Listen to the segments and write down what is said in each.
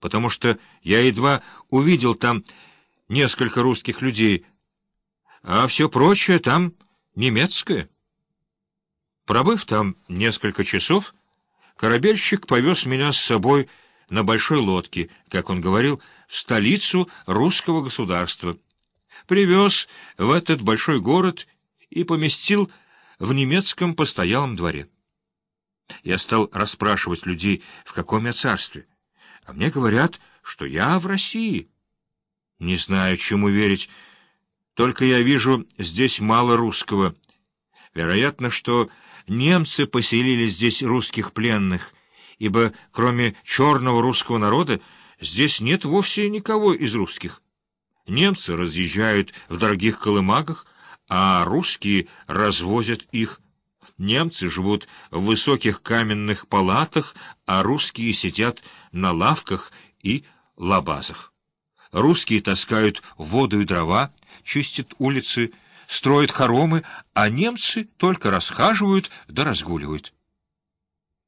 потому что я едва увидел там несколько русских людей, а все прочее там немецкое. Пробыв там несколько часов, корабельщик повез меня с собой на большой лодке, как он говорил, в столицу русского государства. Привез в этот большой город и поместил в немецком постоялом дворе. Я стал расспрашивать людей, в каком я царстве. А мне говорят, что я в России. Не знаю, чему верить. Только я вижу здесь мало русского. Вероятно, что немцы поселили здесь русских пленных, ибо кроме черного русского народа здесь нет вовсе никого из русских. Немцы разъезжают в дорогих колымагах, а русские развозят их. Немцы живут в высоких каменных палатах, а русские сидят на лавках и лабазах. Русские таскают воду и дрова, чистят улицы, строят хоромы, а немцы только расхаживают да разгуливают.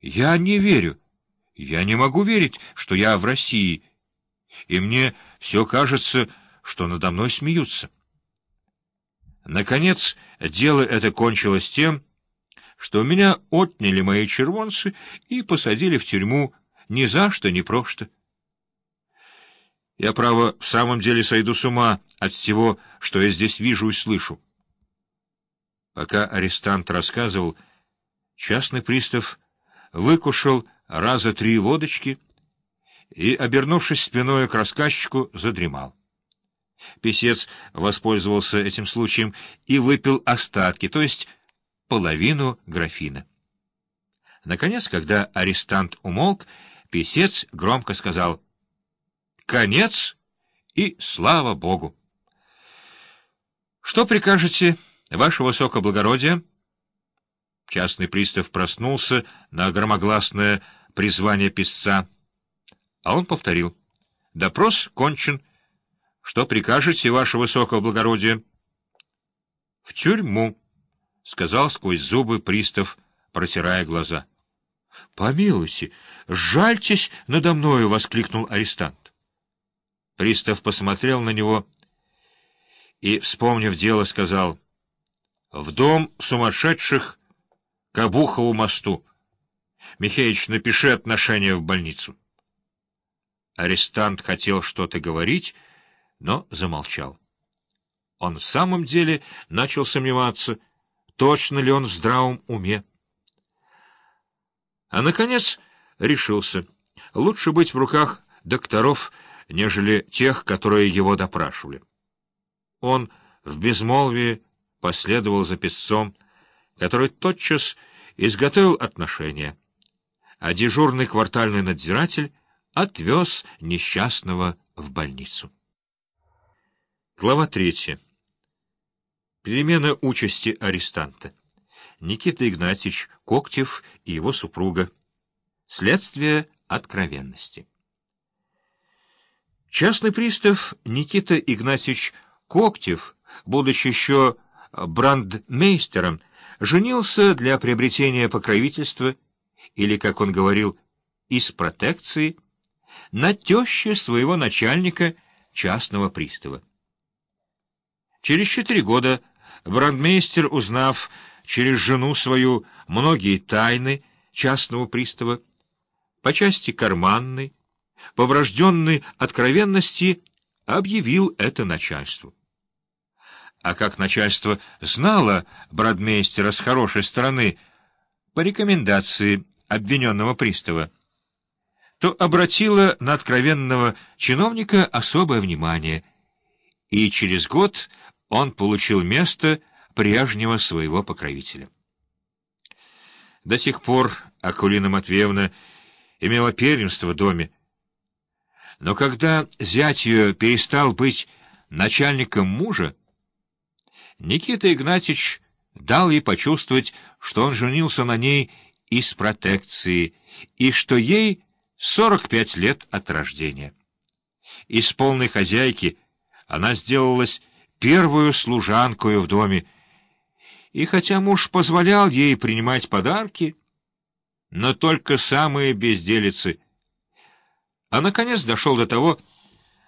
Я не верю. Я не могу верить, что я в России, и мне все кажется, что надо мной смеются. Наконец, дело это кончилось тем, что меня отняли мои червонцы и посадили в тюрьму ни за что, ни просто. Я, право, в самом деле сойду с ума от всего, что я здесь вижу и слышу. Пока арестант рассказывал, частный пристав выкушал раза три водочки и, обернувшись спиной к рассказчику, задремал. Песец воспользовался этим случаем и выпил остатки, то есть половину графина. Наконец, когда арестант умолк, писец громко сказал «Конец и слава Богу!» «Что прикажете, ваше высокоблагородие?» Частный пристав проснулся на громогласное призвание писца, а он повторил «Допрос кончен. Что прикажете, ваше высокоблагородие?» «В тюрьму». — сказал сквозь зубы пристав, протирая глаза. — Помилуйте, жальтесь надо мною! — воскликнул арестант. Пристав посмотрел на него и, вспомнив дело, сказал, — В дом сумасшедших к Обухову мосту. Михеич, напиши отношение в больницу. Арестант хотел что-то говорить, но замолчал. Он в самом деле начал сомневаться — точно ли он в здравом уме. А, наконец, решился. Лучше быть в руках докторов, нежели тех, которые его допрашивали. Он в безмолвии последовал за песцом, который тотчас изготовил отношения, а дежурный квартальный надзиратель отвез несчастного в больницу. Глава третья. Перемена участи арестанта. Никита Игнатьевич Коктев и его супруга. Следствие откровенности. Частный пристав Никита Игнатьевич Коктев, будучи еще брандмейстером, женился для приобретения покровительства, или, как он говорил, из протекции, на теще своего начальника частного пристава. Через четыре года Брандмейстер, узнав через жену свою многие тайны частного пристава, по части карманной, по врожденной откровенности, объявил это начальству. А как начальство знало брандмейстера с хорошей стороны по рекомендации обвиненного пристава, то обратило на откровенного чиновника особое внимание, и через год он получил место прежнего своего покровителя. До сих пор Акулина Матвеевна имела первенство в доме, но когда зять ее перестал быть начальником мужа, Никита Игнатьевич дал ей почувствовать, что он женился на ней из протекции и что ей 45 лет от рождения. Из полной хозяйки она сделалась первую служанкою в доме, и хотя муж позволял ей принимать подарки, но только самые безделицы, а наконец дошел до того,